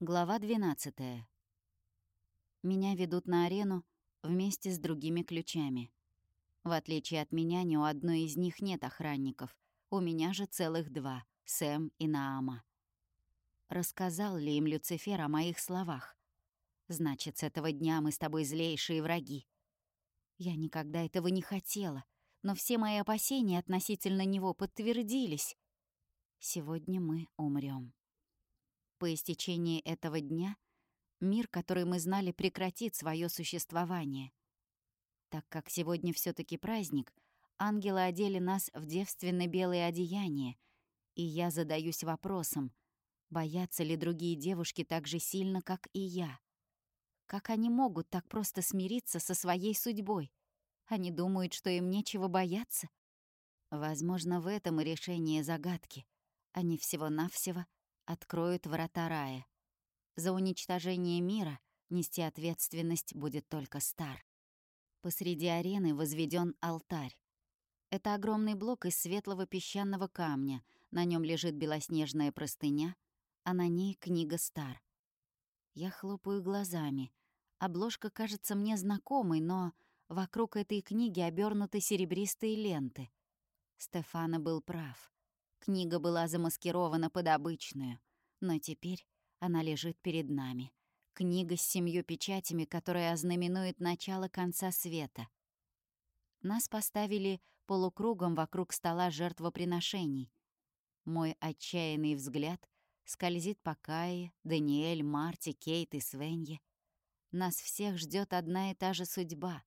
Глава 12. Меня ведут на арену вместе с другими ключами. В отличие от меня, ни у одной из них нет охранников. У меня же целых два — Сэм и Наама. Рассказал ли им Люцифер о моих словах? Значит, с этого дня мы с тобой злейшие враги. Я никогда этого не хотела, но все мои опасения относительно него подтвердились. Сегодня мы умрем. По истечении этого дня мир, который мы знали, прекратит свое существование. Так как сегодня все таки праздник, ангелы одели нас в девственно белые одеяния, и я задаюсь вопросом, боятся ли другие девушки так же сильно, как и я? Как они могут так просто смириться со своей судьбой? Они думают, что им нечего бояться? Возможно, в этом и решение загадки. Они всего-навсего откроют врата рая. За уничтожение мира нести ответственность будет только Стар. Посреди арены возведен алтарь. Это огромный блок из светлого песчаного камня, на нем лежит белоснежная простыня, а на ней книга Стар. Я хлопаю глазами. Обложка кажется мне знакомой, но вокруг этой книги обернуты серебристые ленты. Стефана был прав. Книга была замаскирована под обычную, но теперь она лежит перед нами. Книга с семью печатями, которая ознаменует начало конца света. Нас поставили полукругом вокруг стола жертвоприношений. Мой отчаянный взгляд скользит по Кае, Даниэль, Марти, Кейт и Свенье. Нас всех ждет одна и та же судьба,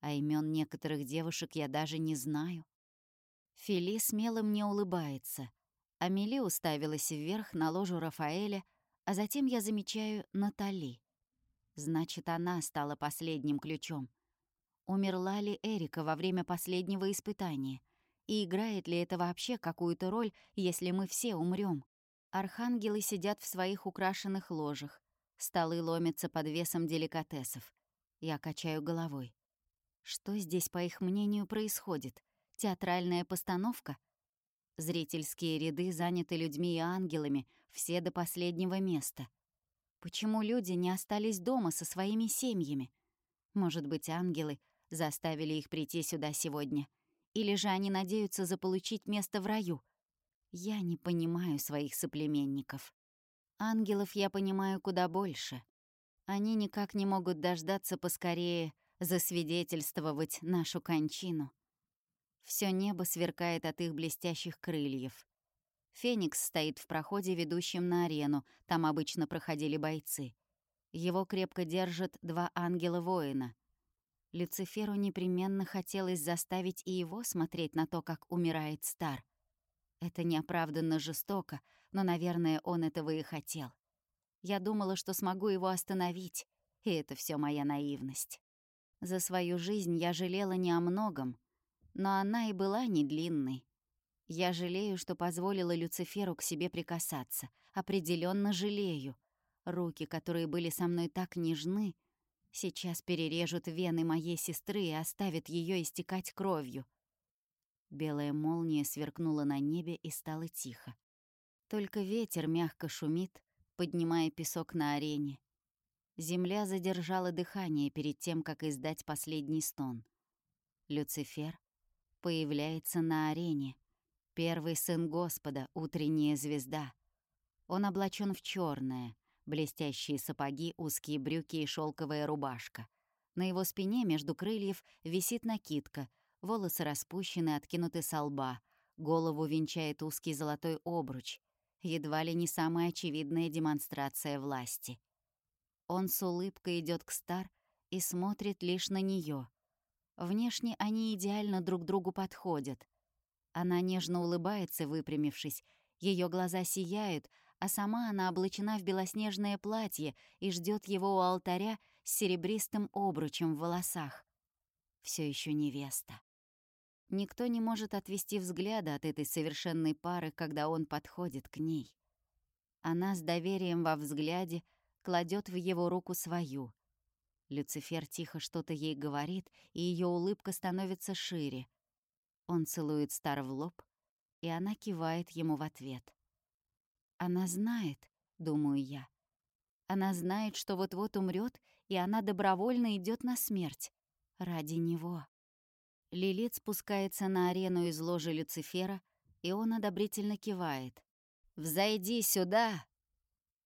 а имен некоторых девушек я даже не знаю. Фили смело мне улыбается. Амели уставилась вверх на ложу Рафаэля, а затем я замечаю Натали. Значит, она стала последним ключом. Умерла ли Эрика во время последнего испытания? И играет ли это вообще какую-то роль, если мы все умрем? Архангелы сидят в своих украшенных ложах. Столы ломятся под весом деликатесов. Я качаю головой. Что здесь, по их мнению, происходит? Театральная постановка? Зрительские ряды заняты людьми и ангелами, все до последнего места. Почему люди не остались дома со своими семьями? Может быть, ангелы заставили их прийти сюда сегодня? Или же они надеются заполучить место в раю? Я не понимаю своих соплеменников. Ангелов я понимаю куда больше. Они никак не могут дождаться поскорее засвидетельствовать нашу кончину. Все небо сверкает от их блестящих крыльев. Феникс стоит в проходе, ведущем на арену, там обычно проходили бойцы. Его крепко держат два ангела-воина. Люциферу непременно хотелось заставить и его смотреть на то, как умирает Стар. Это неоправданно жестоко, но, наверное, он этого и хотел. Я думала, что смогу его остановить, и это все моя наивность. За свою жизнь я жалела не о многом, но она и была не длинной. Я жалею, что позволила Люциферу к себе прикасаться. Определенно жалею. Руки, которые были со мной так нежны, сейчас перережут вены моей сестры и оставят ее истекать кровью. Белая молния сверкнула на небе и стало тихо. Только ветер мягко шумит, поднимая песок на арене. Земля задержала дыхание перед тем, как издать последний стон. Люцифер появляется на арене. Первый сын Господа, утренняя звезда. Он облачен в черное, блестящие сапоги, узкие брюки и шелковая рубашка. На его спине между крыльев висит накидка, волосы распущены, откинуты со лба, голову венчает узкий золотой обруч, едва ли не самая очевидная демонстрация власти. Он с улыбкой идет к Стар и смотрит лишь на нее. Внешне они идеально друг другу подходят. Она нежно улыбается, выпрямившись. Ее глаза сияют, а сама она облачена в белоснежное платье и ждет его у алтаря с серебристым обручем в волосах. Все еще невеста. Никто не может отвести взгляда от этой совершенной пары, когда он подходит к ней. Она с доверием во взгляде кладет в его руку свою. Люцифер тихо что-то ей говорит, и ее улыбка становится шире. Он целует Стар в лоб, и она кивает ему в ответ. «Она знает», — думаю я. Она знает, что вот-вот умрет, и она добровольно идет на смерть. Ради него. Лилит спускается на арену из ложи Люцифера, и он одобрительно кивает. «Взойди сюда!»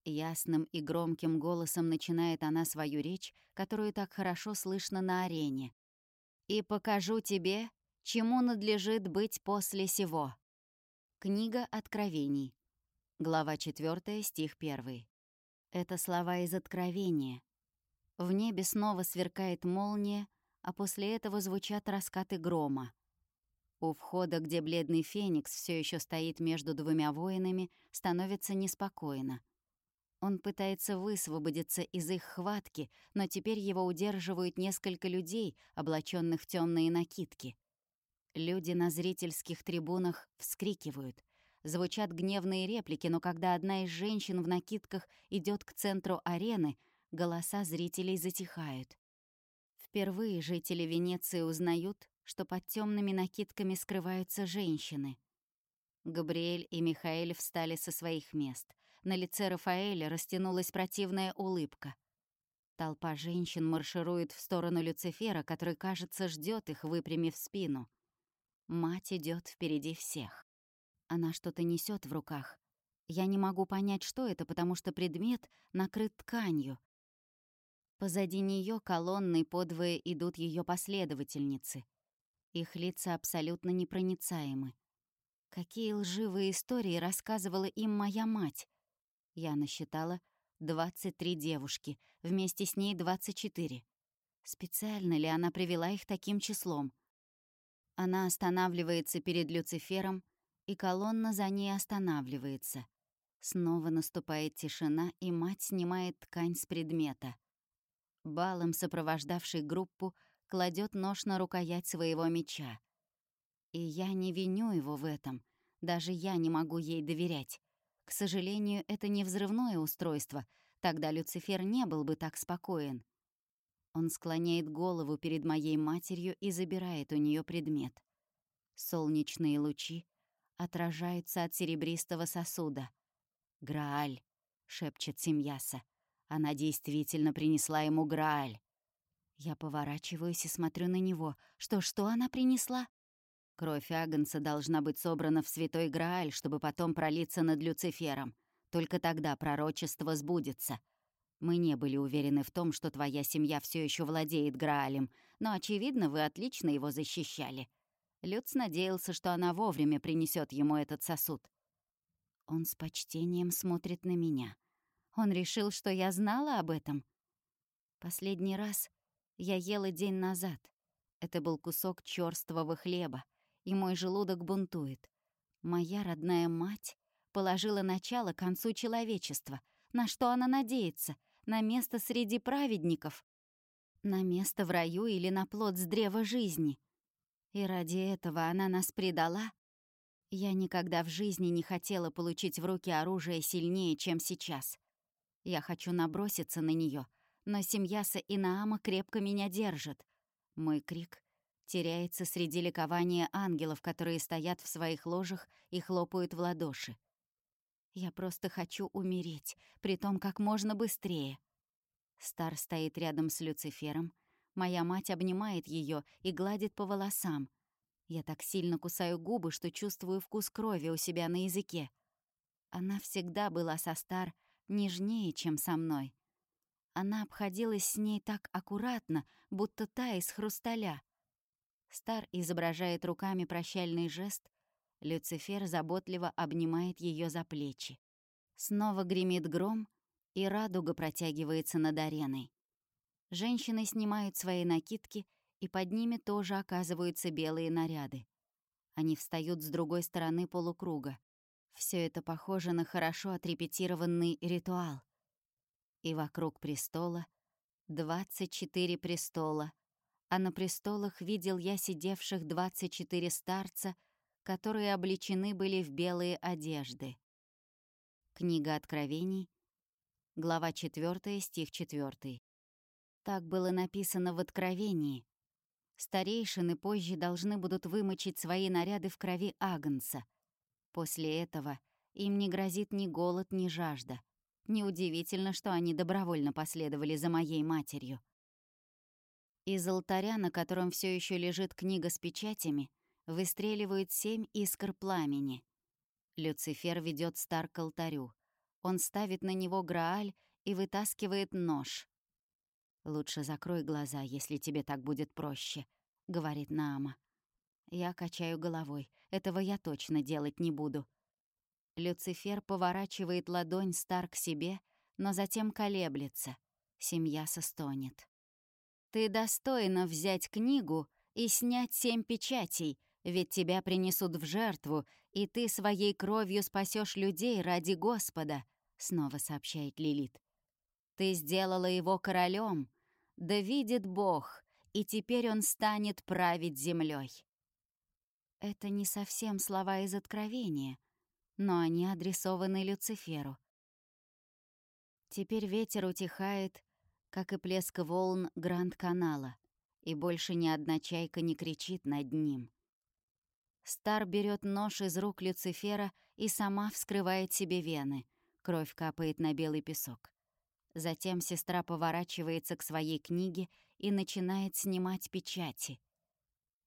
Ясным и громким голосом начинает она свою речь, которую так хорошо слышно на арене. «И покажу тебе, чему надлежит быть после сего». Книга Откровений. Глава 4, стих 1. Это слова из Откровения. В небе снова сверкает молния, а после этого звучат раскаты грома. У входа, где бледный феникс все еще стоит между двумя воинами, становится неспокойно. Он пытается высвободиться из их хватки, но теперь его удерживают несколько людей, облаченных в темные накидки. Люди на зрительских трибунах вскрикивают. Звучат гневные реплики, но когда одна из женщин в накидках идет к центру арены, голоса зрителей затихают. Впервые жители Венеции узнают, что под темными накидками скрываются женщины. Габриэль и Михаэль встали со своих мест. На лице Рафаэля растянулась противная улыбка. Толпа женщин марширует в сторону Люцифера, который, кажется, ждет их, выпрямив спину. Мать идет впереди всех. Она что-то несет в руках. Я не могу понять, что это, потому что предмет накрыт тканью. Позади нее колонны подвое идут ее последовательницы. Их лица абсолютно непроницаемы. Какие лживые истории рассказывала им моя мать. Я насчитала 23 девушки, вместе с ней 24. Специально ли она привела их таким числом? Она останавливается перед Люцифером, и колонна за ней останавливается. Снова наступает тишина, и мать снимает ткань с предмета. Балом сопровождавший группу кладет нож на рукоять своего меча. И я не виню его в этом. Даже я не могу ей доверять. К сожалению, это не взрывное устройство, тогда Люцифер не был бы так спокоен. Он склоняет голову перед моей матерью и забирает у нее предмет. Солнечные лучи отражаются от серебристого сосуда. «Грааль», — шепчет Семьяса. Она действительно принесла ему Грааль. Я поворачиваюсь и смотрю на него. Что, что она принесла? Кровь Агнца должна быть собрана в святой Грааль, чтобы потом пролиться над Люцифером. Только тогда пророчество сбудется. Мы не были уверены в том, что твоя семья все еще владеет Граалем, но, очевидно, вы отлично его защищали. Люц надеялся, что она вовремя принесет ему этот сосуд. Он с почтением смотрит на меня. Он решил, что я знала об этом. Последний раз я ела день назад. Это был кусок чёрствого хлеба, и мой желудок бунтует. Моя родная мать положила начало концу человечества. На что она надеется? на место среди праведников, на место в раю или на плод с древа жизни. И ради этого она нас предала. Я никогда в жизни не хотела получить в руки оружие сильнее, чем сейчас. Я хочу наброситься на нее, но семьяса и Наама крепко меня держит. Мой крик теряется среди ликования ангелов, которые стоят в своих ложах и хлопают в ладоши. Я просто хочу умереть, притом как можно быстрее. Стар стоит рядом с Люцифером. Моя мать обнимает ее и гладит по волосам. Я так сильно кусаю губы, что чувствую вкус крови у себя на языке. Она всегда была со Стар нежнее, чем со мной. Она обходилась с ней так аккуратно, будто та из хрусталя. Стар изображает руками прощальный жест, Люцифер заботливо обнимает ее за плечи. Снова гремит гром, и радуга протягивается над ареной. Женщины снимают свои накидки, и под ними тоже оказываются белые наряды. Они встают с другой стороны полукруга. Все это похоже на хорошо отрепетированный ритуал. И вокруг престола 24 престола, а на престолах видел я сидевших 24 старца которые облечены были в белые одежды. Книга Откровений, глава 4, стих 4. Так было написано в Откровении. Старейшины позже должны будут вымочить свои наряды в крови Агнца. После этого им не грозит ни голод, ни жажда. Неудивительно, что они добровольно последовали за моей матерью. Из алтаря, на котором все еще лежит книга с печатями, выстреливают семь искр пламени. Люцифер ведет Стар к алтарю. Он ставит на него Грааль и вытаскивает нож. «Лучше закрой глаза, если тебе так будет проще», — говорит Наама. Я качаю головой. Этого я точно делать не буду. Люцифер поворачивает ладонь Стар к себе, но затем колеблется. Семья состонет. «Ты достойна взять книгу и снять семь печатей, ведь тебя принесут в жертву, и ты своей кровью спасешь людей ради Господа», — снова сообщает Лилит. «Ты сделала его королем, да видит Бог, и теперь он станет править землей. Это не совсем слова из Откровения, но они адресованы Люциферу. Теперь ветер утихает, как и плеск волн Гранд-канала, и больше ни одна чайка не кричит над ним. Стар берет нож из рук Люцифера и сама вскрывает себе вены. Кровь капает на белый песок. Затем сестра поворачивается к своей книге и начинает снимать печати.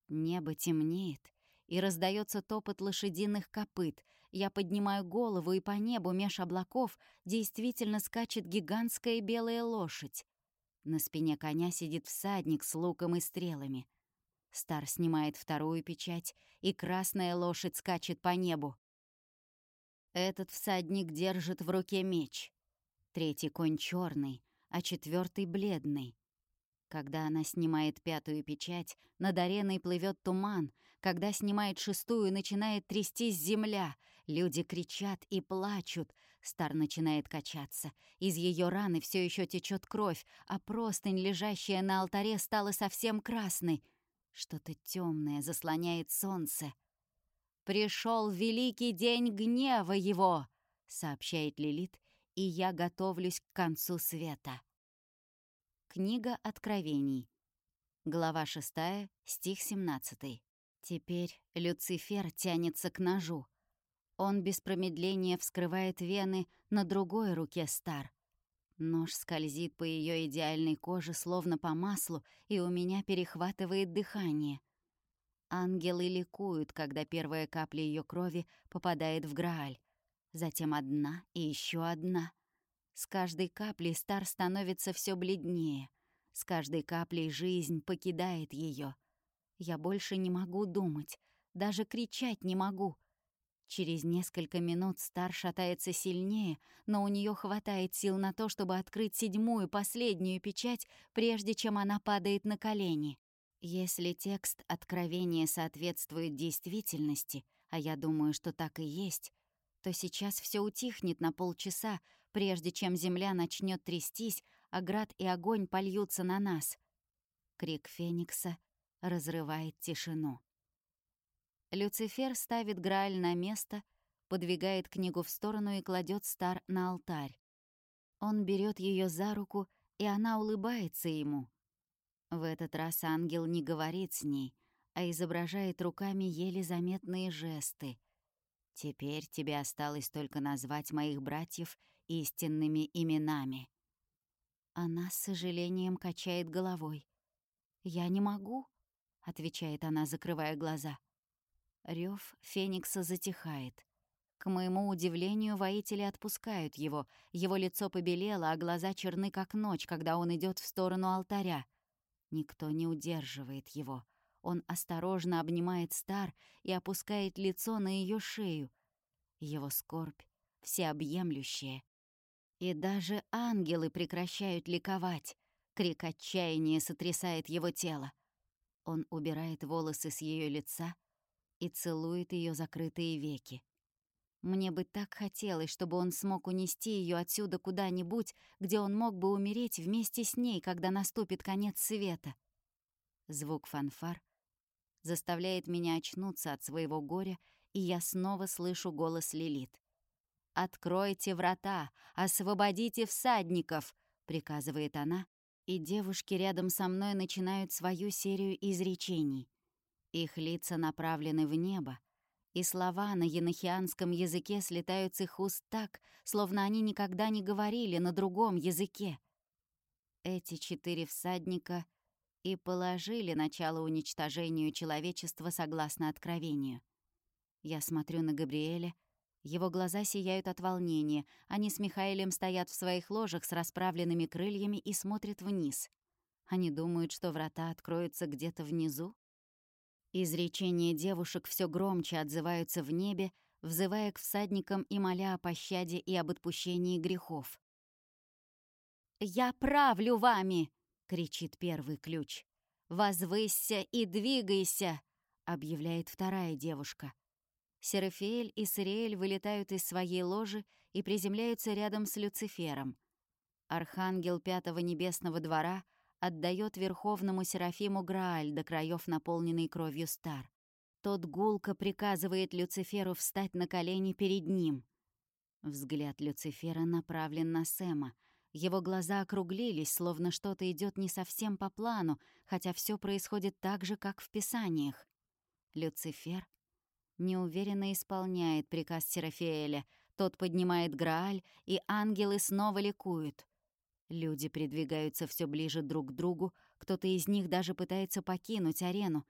Небо темнеет, и раздается топот лошадиных копыт. Я поднимаю голову, и по небу меж облаков действительно скачет гигантская белая лошадь. На спине коня сидит всадник с луком и стрелами. Стар снимает вторую печать, и красная лошадь скачет по небу. Этот всадник держит в руке меч. Третий конь черный, а четвертый бледный. Когда она снимает пятую печать, над ареной плывет туман. Когда снимает шестую, начинает трястись земля. Люди кричат и плачут. Стар начинает качаться. Из ее раны все еще течет кровь, а простынь, лежащая на алтаре, стала совсем красной. Что-то темное заслоняет солнце. Пришел великий день гнева его, сообщает Лилит, и я готовлюсь к концу света. Книга Откровений. Глава 6, стих 17. Теперь Люцифер тянется к ножу. Он без промедления вскрывает вены на другой руке Стар. Нож скользит по ее идеальной коже, словно по маслу, и у меня перехватывает дыхание. Ангелы ликуют, когда первая капля ее крови попадает в Грааль. Затем одна и еще одна. С каждой каплей Стар становится все бледнее. С каждой каплей жизнь покидает ее. Я больше не могу думать, даже кричать не могу. Через несколько минут Стар шатается сильнее, но у нее хватает сил на то, чтобы открыть седьмую, последнюю печать, прежде чем она падает на колени. Если текст откровения соответствует действительности, а я думаю, что так и есть, то сейчас все утихнет на полчаса, прежде чем земля начнет трястись, а град и огонь польются на нас. Крик Феникса разрывает тишину. Люцифер ставит Грааль на место, подвигает книгу в сторону и кладет Стар на алтарь. Он берет ее за руку, и она улыбается ему. В этот раз ангел не говорит с ней, а изображает руками еле заметные жесты — Теперь тебе осталось только назвать моих братьев истинными именами». Она с сожалением качает головой. «Я не могу», — отвечает она, закрывая глаза. Рев Феникса затихает. К моему удивлению, воители отпускают его. Его лицо побелело, а глаза черны, как ночь, когда он идет в сторону алтаря. Никто не удерживает его. Он осторожно обнимает Стар и опускает лицо на ее шею. Его скорбь всеобъемлющая. И даже ангелы прекращают ликовать. Крик отчаяния сотрясает его тело. Он убирает волосы с ее лица и целует ее закрытые веки. Мне бы так хотелось, чтобы он смог унести ее отсюда куда-нибудь, где он мог бы умереть вместе с ней, когда наступит конец света. Звук фанфар заставляет меня очнуться от своего горя, и я снова слышу голос Лилит. «Откройте врата! Освободите всадников!» — приказывает она, и девушки рядом со мной начинают свою серию изречений. Их лица направлены в небо, И слова на енохианском языке слетают с их уст так, словно они никогда не говорили на другом языке. Эти четыре всадника и положили начало уничтожению человечества согласно Откровению. Я смотрю на Габриэля, его глаза сияют от волнения, они с Михаилем стоят в своих ложах с расправленными крыльями и смотрят вниз. Они думают, что врата откроются где-то внизу? Изречения девушек все громче отзываются в небе, взывая к всадникам и моля о пощаде и об отпущении грехов. «Я правлю вами!» — кричит первый ключ. «Возвысься и двигайся!» — объявляет вторая девушка. Серафиэль и Сириэль вылетают из своей ложи и приземляются рядом с Люцифером. Архангел Пятого Небесного Двора отдает Верховному Серафиму Грааль до краев наполненный кровью стар. Тот гулко приказывает Люциферу встать на колени перед ним. Взгляд Люцифера направлен на Сэма. Его глаза округлились, словно что-то идет не совсем по плану, хотя все происходит так же, как в Писаниях. Люцифер неуверенно исполняет приказ Серафиэля. Тот поднимает Грааль, и ангелы снова ликуют. Люди придвигаются все ближе друг к другу, кто-то из них даже пытается покинуть арену.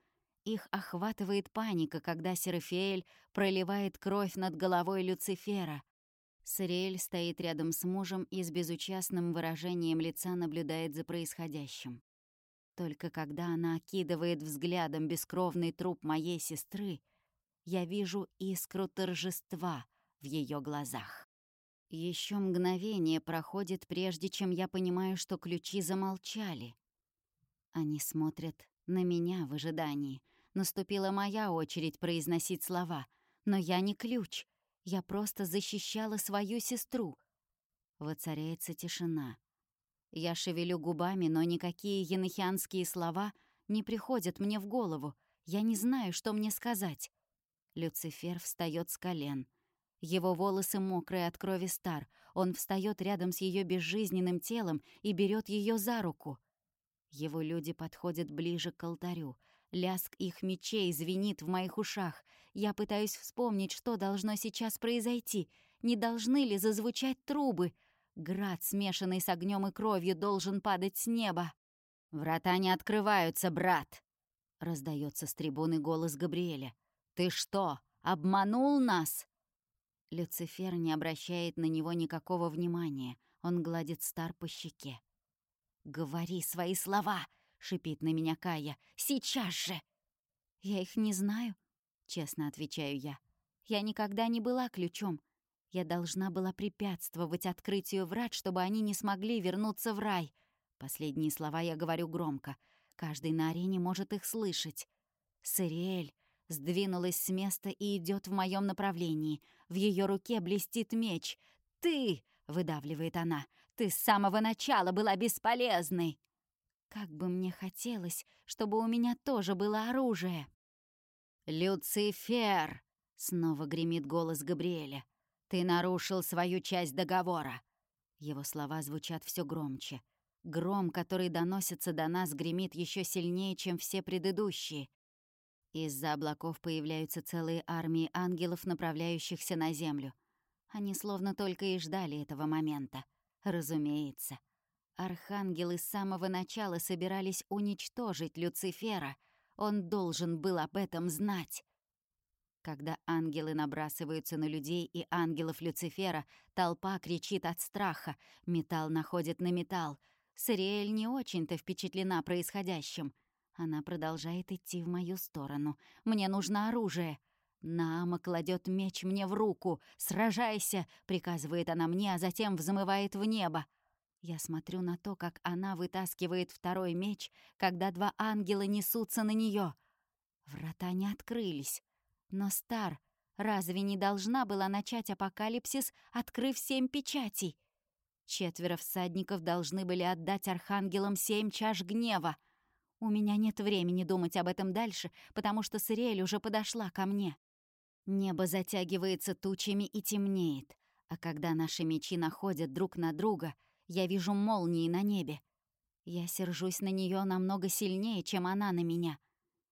Их охватывает паника, когда Серафиэль проливает кровь над головой Люцифера. Сириэль стоит рядом с мужем и с безучастным выражением лица наблюдает за происходящим. Только когда она окидывает взглядом бескровный труп моей сестры, я вижу искру торжества в ее глазах. Еще мгновение проходит, прежде чем я понимаю, что ключи замолчали. Они смотрят на меня в ожидании. Наступила моя очередь произносить слова. Но я не ключ. Я просто защищала свою сестру. Воцаряется тишина. Я шевелю губами, но никакие енохианские слова не приходят мне в голову. Я не знаю, что мне сказать. Люцифер встает с колен. Его волосы мокрые от крови стар. Он встает рядом с ее безжизненным телом и берет ее за руку. Его люди подходят ближе к алтарю. Ляск их мечей звенит в моих ушах. Я пытаюсь вспомнить, что должно сейчас произойти. Не должны ли зазвучать трубы? Град, смешанный с огнем и кровью, должен падать с неба. «Врата не открываются, брат!» — раздается с трибуны голос Габриэля. «Ты что, обманул нас?» Люцифер не обращает на него никакого внимания. Он гладит Стар по щеке. «Говори свои слова!» — шипит на меня Кая. «Сейчас же!» «Я их не знаю», — честно отвечаю я. «Я никогда не была ключом. Я должна была препятствовать открытию врат, чтобы они не смогли вернуться в рай». Последние слова я говорю громко. Каждый на арене может их слышать. «Сириэль, сдвинулась с места и идет в моем направлении. В ее руке блестит меч. «Ты!» — выдавливает она. «Ты с самого начала была бесполезной!» Как бы мне хотелось, чтобы у меня тоже было оружие. «Люцифер!» — снова гремит голос Габриэля. «Ты нарушил свою часть договора!» Его слова звучат все громче. Гром, который доносится до нас, гремит еще сильнее, чем все предыдущие. Из-за облаков появляются целые армии ангелов, направляющихся на землю. Они словно только и ждали этого момента. Разумеется. Архангелы с самого начала собирались уничтожить Люцифера. Он должен был об этом знать. Когда ангелы набрасываются на людей и ангелов Люцифера, толпа кричит от страха, металл находит на металл. Сариэль не очень-то впечатлена происходящим — она продолжает идти в мою сторону. «Мне нужно оружие!» Наама кладет меч мне в руку. «Сражайся!» — приказывает она мне, а затем взмывает в небо. Я смотрю на то, как она вытаскивает второй меч, когда два ангела несутся на нее. Врата не открылись. Но Стар разве не должна была начать апокалипсис, открыв семь печатей? Четверо всадников должны были отдать архангелам семь чаш гнева — у меня нет времени думать об этом дальше, потому что Сириэль уже подошла ко мне. Небо затягивается тучами и темнеет, а когда наши мечи находят друг на друга, я вижу молнии на небе. Я сержусь на нее намного сильнее, чем она на меня.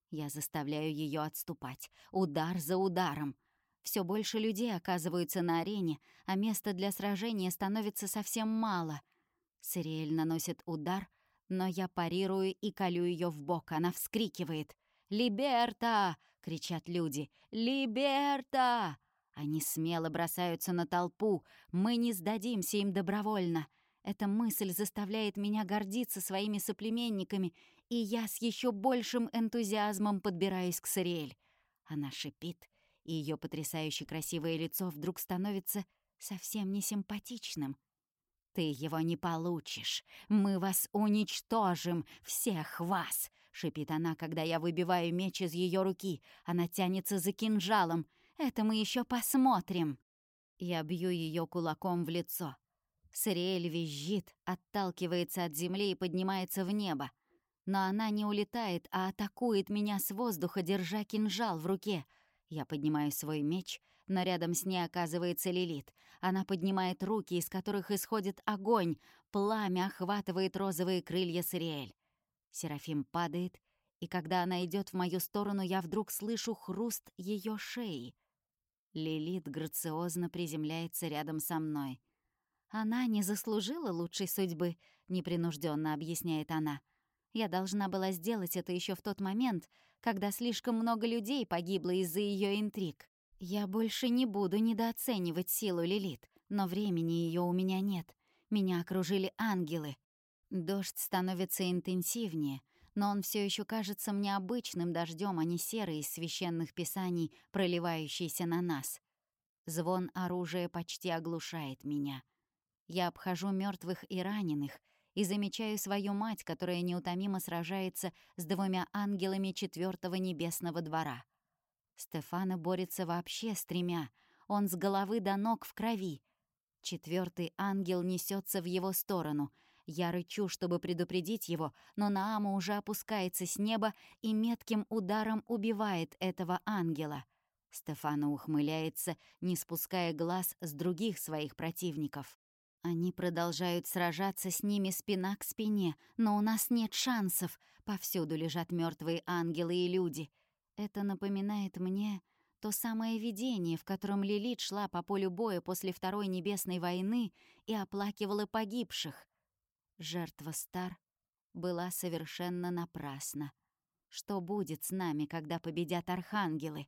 Я заставляю ее отступать, удар за ударом. Все больше людей оказываются на арене, а места для сражения становится совсем мало. Сириэль наносит удар, но я парирую и колю ее в бок. Она вскрикивает. «Либерта!» — кричат люди. «Либерта!» Они смело бросаются на толпу. Мы не сдадимся им добровольно. Эта мысль заставляет меня гордиться своими соплеменниками, и я с еще большим энтузиазмом подбираюсь к Сариэль. Она шипит, и ее потрясающе красивое лицо вдруг становится совсем несимпатичным. «Ты его не получишь! Мы вас уничтожим! Всех вас!» — шипит она, когда я выбиваю меч из ее руки. Она тянется за кинжалом. «Это мы еще посмотрим!» Я бью ее кулаком в лицо. Сариэль визжит, отталкивается от земли и поднимается в небо. Но она не улетает, а атакует меня с воздуха, держа кинжал в руке. Я поднимаю свой меч, но рядом с ней оказывается Лилит. Она поднимает руки, из которых исходит огонь. Пламя охватывает розовые крылья Сириэль. Серафим падает, и когда она идет в мою сторону, я вдруг слышу хруст ее шеи. Лилит грациозно приземляется рядом со мной. «Она не заслужила лучшей судьбы», — непринужденно объясняет она. Я должна была сделать это еще в тот момент, когда слишком много людей погибло из-за ее интриг. Я больше не буду недооценивать силу Лилит, но времени ее у меня нет. Меня окружили ангелы. Дождь становится интенсивнее, но он все еще кажется мне обычным дождем, а не серый из священных писаний, проливающийся на нас. Звон оружия почти оглушает меня. Я обхожу мертвых и раненых — и замечаю свою мать, которая неутомимо сражается с двумя ангелами четвертого небесного двора. Стефана борется вообще с тремя, он с головы до ног в крови. Четвертый ангел несется в его сторону. Я рычу, чтобы предупредить его, но Наама уже опускается с неба и метким ударом убивает этого ангела. Стефана ухмыляется, не спуская глаз с других своих противников. Они продолжают сражаться с ними спина к спине, но у нас нет шансов. Повсюду лежат мертвые ангелы и люди. Это напоминает мне то самое видение, в котором Лилит шла по полю боя после Второй Небесной войны и оплакивала погибших. Жертва Стар была совершенно напрасна. Что будет с нами, когда победят архангелы?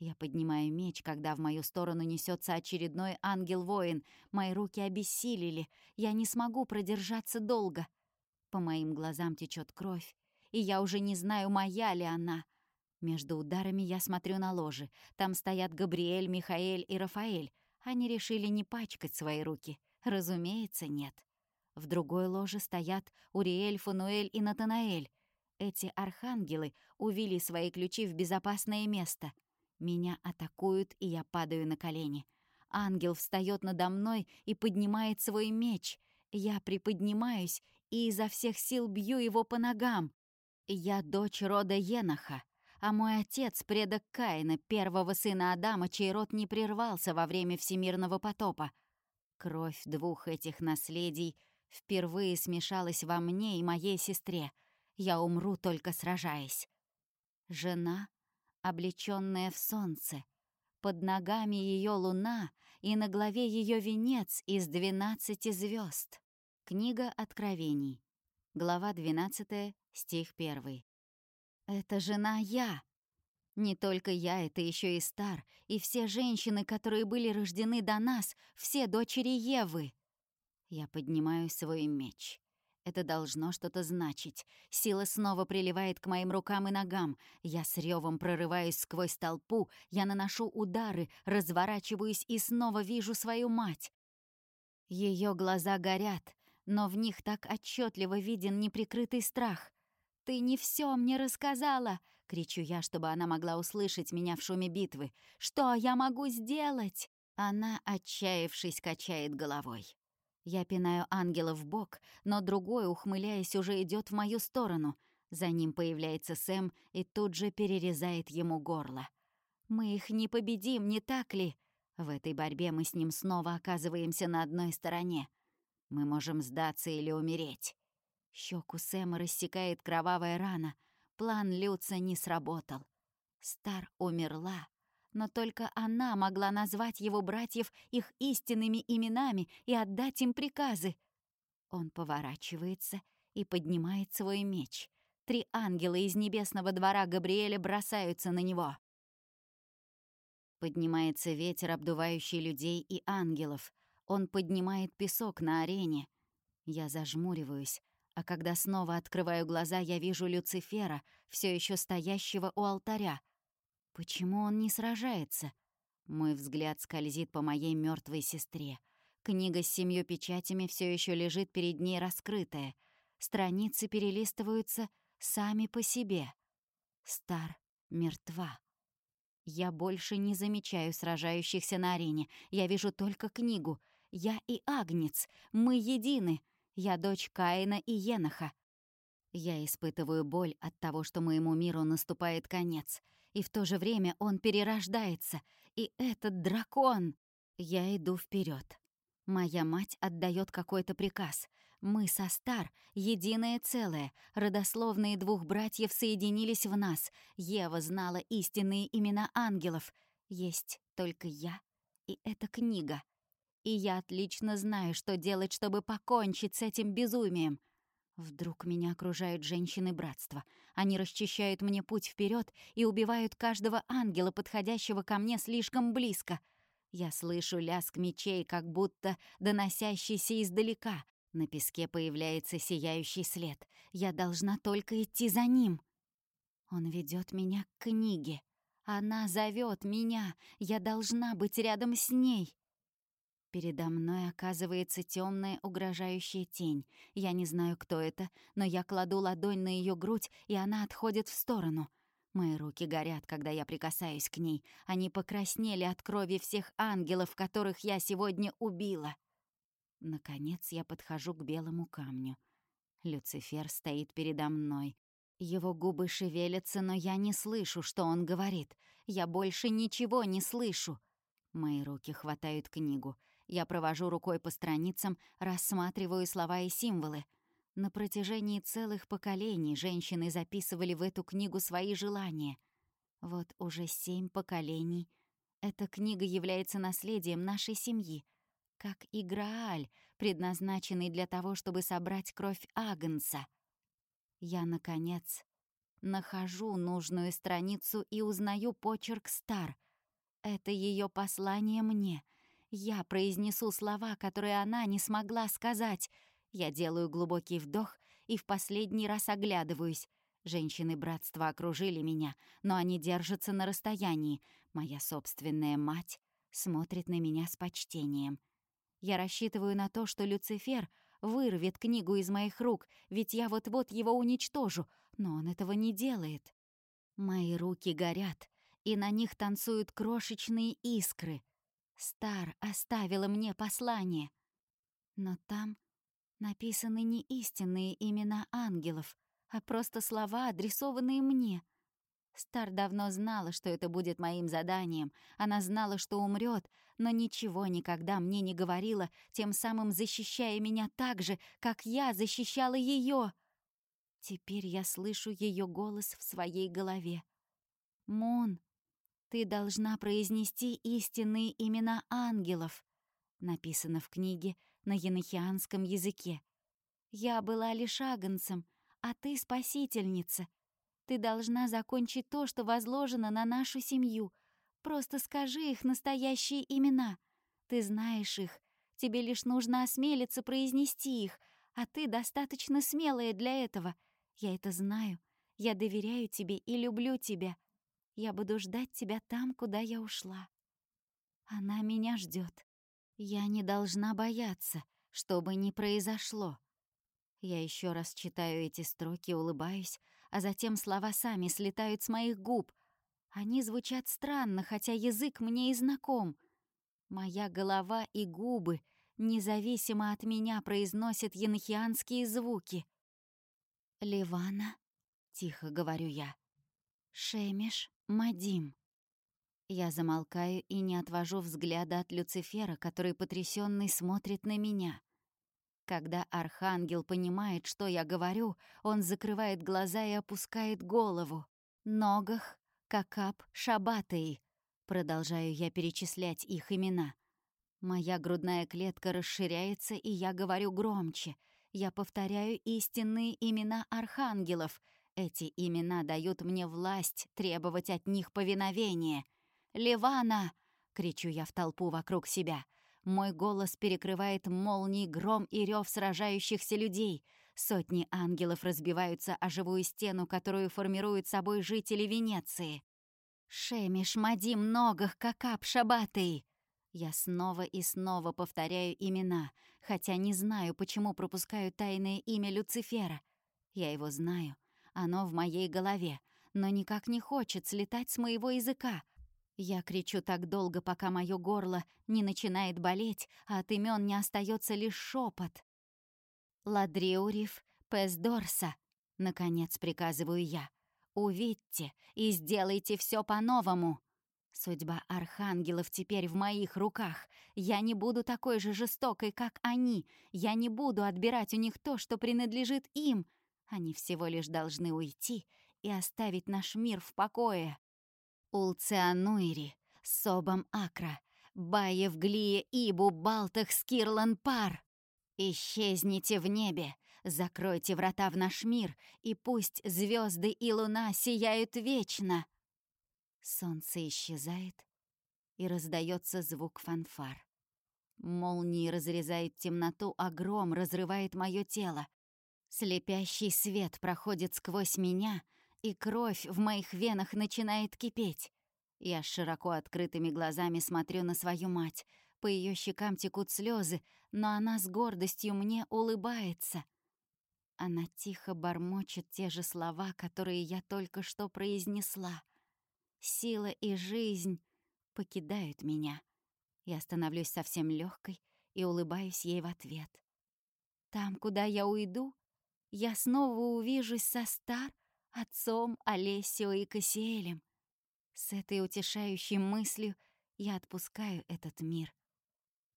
Я поднимаю меч, когда в мою сторону несется очередной ангел-воин. Мои руки обессилели. Я не смогу продержаться долго. По моим глазам течет кровь, и я уже не знаю, моя ли она. Между ударами я смотрю на ложи. Там стоят Габриэль, Михаэль и Рафаэль. Они решили не пачкать свои руки. Разумеется, нет. В другой ложе стоят Уриэль, Фануэль и Натанаэль. Эти архангелы увели свои ключи в безопасное место. Меня атакуют, и я падаю на колени. Ангел встает надо мной и поднимает свой меч. Я приподнимаюсь и изо всех сил бью его по ногам. Я дочь рода Еноха, а мой отец — предок Каина, первого сына Адама, чей род не прервался во время всемирного потопа. Кровь двух этих наследий впервые смешалась во мне и моей сестре. Я умру, только сражаясь. Жена облечённая в солнце. Под ногами ее луна, и на главе ее венец из двенадцати звезд. Книга Откровений. Глава 12, стих 1. «Это жена я!» Не только я, это еще и Стар, и все женщины, которые были рождены до нас, все дочери Евы. Я поднимаю свой меч. Это должно что-то значить. Сила снова приливает к моим рукам и ногам. Я с ревом прорываюсь сквозь толпу, я наношу удары, разворачиваюсь и снова вижу свою мать. Ее глаза горят, но в них так отчетливо виден неприкрытый страх. «Ты не все мне рассказала!» — кричу я, чтобы она могла услышать меня в шуме битвы. «Что я могу сделать?» Она, отчаявшись, качает головой. Я пинаю ангела в бок, но другой, ухмыляясь, уже идет в мою сторону. За ним появляется Сэм и тут же перерезает ему горло. «Мы их не победим, не так ли?» В этой борьбе мы с ним снова оказываемся на одной стороне. Мы можем сдаться или умереть. Щеку Сэма рассекает кровавая рана. план Люца не сработал. Стар умерла, но только она могла назвать его братьев их истинными именами и отдать им приказы. Он поворачивается и поднимает свой меч. Три ангела из небесного двора Габриэля бросаются на него. Поднимается ветер, обдувающий людей и ангелов. Он поднимает песок на арене. Я зажмуриваюсь, а когда снова открываю глаза, я вижу Люцифера, все еще стоящего у алтаря. Почему он не сражается? Мой взгляд скользит по моей мертвой сестре. Книга с семью печатями все еще лежит перед ней раскрытая. Страницы перелистываются сами по себе. Стар мертва. Я больше не замечаю сражающихся на арене. Я вижу только книгу. Я и Агнец. Мы едины. Я дочь Каина и Еноха. Я испытываю боль от того, что моему миру наступает конец. И в то же время он перерождается. И этот дракон... Я иду вперед. Моя мать отдает какой-то приказ. Мы со Стар — единое целое. Родословные двух братьев соединились в нас. Ева знала истинные имена ангелов. Есть только я и эта книга. И я отлично знаю, что делать, чтобы покончить с этим безумием. Вдруг меня окружают женщины братства. Они расчищают мне путь вперед и убивают каждого ангела, подходящего ко мне слишком близко. Я слышу лязг мечей, как будто доносящийся издалека. На песке появляется сияющий след. Я должна только идти за ним. Он ведет меня к книге. Она зовет меня. Я должна быть рядом с ней. Передо мной оказывается темная угрожающая тень. Я не знаю, кто это, но я кладу ладонь на ее грудь, и она отходит в сторону. Мои руки горят, когда я прикасаюсь к ней. Они покраснели от крови всех ангелов, которых я сегодня убила. Наконец я подхожу к белому камню. Люцифер стоит передо мной. Его губы шевелятся, но я не слышу, что он говорит. Я больше ничего не слышу. Мои руки хватают книгу. Я провожу рукой по страницам, рассматриваю слова и символы. На протяжении целых поколений женщины записывали в эту книгу свои желания. Вот уже семь поколений. Эта книга является наследием нашей семьи, как и Грааль, предназначенный для того, чтобы собрать кровь Агнца. Я, наконец, нахожу нужную страницу и узнаю почерк Стар. Это ее послание мне — я произнесу слова, которые она не смогла сказать. Я делаю глубокий вдох и в последний раз оглядываюсь. Женщины братства окружили меня, но они держатся на расстоянии. Моя собственная мать смотрит на меня с почтением. Я рассчитываю на то, что Люцифер вырвет книгу из моих рук, ведь я вот-вот его уничтожу, но он этого не делает. Мои руки горят, и на них танцуют крошечные искры — Стар оставила мне послание. Но там написаны не истинные имена ангелов, а просто слова, адресованные мне. Стар давно знала, что это будет моим заданием. Она знала, что умрет, но ничего никогда мне не говорила, тем самым защищая меня так же, как я защищала ее. Теперь я слышу ее голос в своей голове. «Мун, ты должна произнести истинные имена ангелов, написано в книге на енохианском языке. Я была лишь агнцем, а ты спасительница. Ты должна закончить то, что возложено на нашу семью. Просто скажи их настоящие имена. Ты знаешь их. Тебе лишь нужно осмелиться произнести их, а ты достаточно смелая для этого. Я это знаю. Я доверяю тебе и люблю тебя. Я буду ждать тебя там, куда я ушла. Она меня ждет. Я не должна бояться, что бы ни произошло. Я еще раз читаю эти строки, улыбаюсь, а затем слова сами слетают с моих губ. Они звучат странно, хотя язык мне и знаком. Моя голова и губы, независимо от меня, произносят янохианские звуки. «Ливана», — тихо говорю я, — «Шемеш, Мадим. Я замолкаю и не отвожу взгляда от Люцифера, который потрясенный смотрит на меня. Когда архангел понимает, что я говорю, он закрывает глаза и опускает голову. Ногах, Какап, Шабатый. Продолжаю я перечислять их имена. Моя грудная клетка расширяется, и я говорю громче. Я повторяю истинные имена архангелов. Эти имена дают мне власть требовать от них повиновения. «Ливана!» — кричу я в толпу вокруг себя. Мой голос перекрывает молнии, гром и рев сражающихся людей. Сотни ангелов разбиваются о живую стену, которую формируют собой жители Венеции. «Шемиш, Мадим, Ногах, Какап, Шабатый!» Я снова и снова повторяю имена, хотя не знаю, почему пропускаю тайное имя Люцифера. Я его знаю, оно в моей голове, но никак не хочет слетать с моего языка. Я кричу так долго, пока мое горло не начинает болеть, а от имен не остается лишь шепот. «Ладриурив Пездорса», — наконец приказываю я. «Увидьте и сделайте все по-новому». Судьба архангелов теперь в моих руках. Я не буду такой же жестокой, как они. Я не буду отбирать у них то, что принадлежит им. Они всего лишь должны уйти и оставить наш мир в покое. Улциануири, Собам Акра, Баев Глие Ибу Балтах Скирлан Пар. Исчезните в небе, закройте врата в наш мир, и пусть звезды и луна сияют вечно. Солнце исчезает, и раздается звук фанфар. Молнии разрезает темноту, а гром разрывает мое тело. Слепящий свет проходит сквозь меня, и кровь в моих венах начинает кипеть. Я широко открытыми глазами смотрю на свою мать. По ее щекам текут слезы, но она с гордостью мне улыбается. Она тихо бормочет те же слова, которые я только что произнесла. Сила и жизнь покидают меня. Я становлюсь совсем легкой и улыбаюсь ей в ответ. Там, куда я уйду, я снова увижусь со Стар, отцом, Олесио и Кассиэлем. С этой утешающей мыслью я отпускаю этот мир.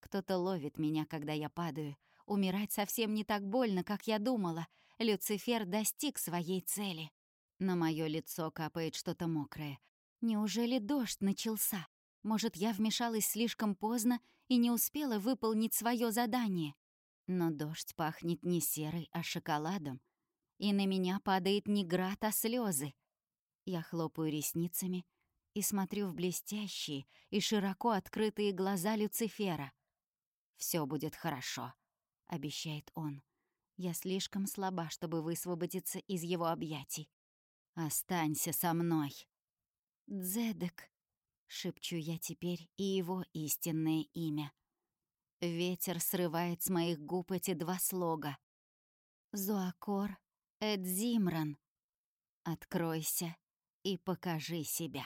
Кто-то ловит меня, когда я падаю. Умирать совсем не так больно, как я думала. Люцифер достиг своей цели. На моё лицо капает что-то мокрое. Неужели дождь начался? Может, я вмешалась слишком поздно и не успела выполнить свое задание? Но дождь пахнет не серой, а шоколадом. И на меня падает не град, а слезы. Я хлопаю ресницами и смотрю в блестящие и широко открытые глаза Люцифера. Все будет хорошо», — обещает он. Я слишком слаба, чтобы высвободиться из его объятий. «Останься со мной». «Дзедек», — шепчу я теперь и его истинное имя. Ветер срывает с моих губ эти два слога. «Зоакор Эдзимран». Откройся и покажи себя.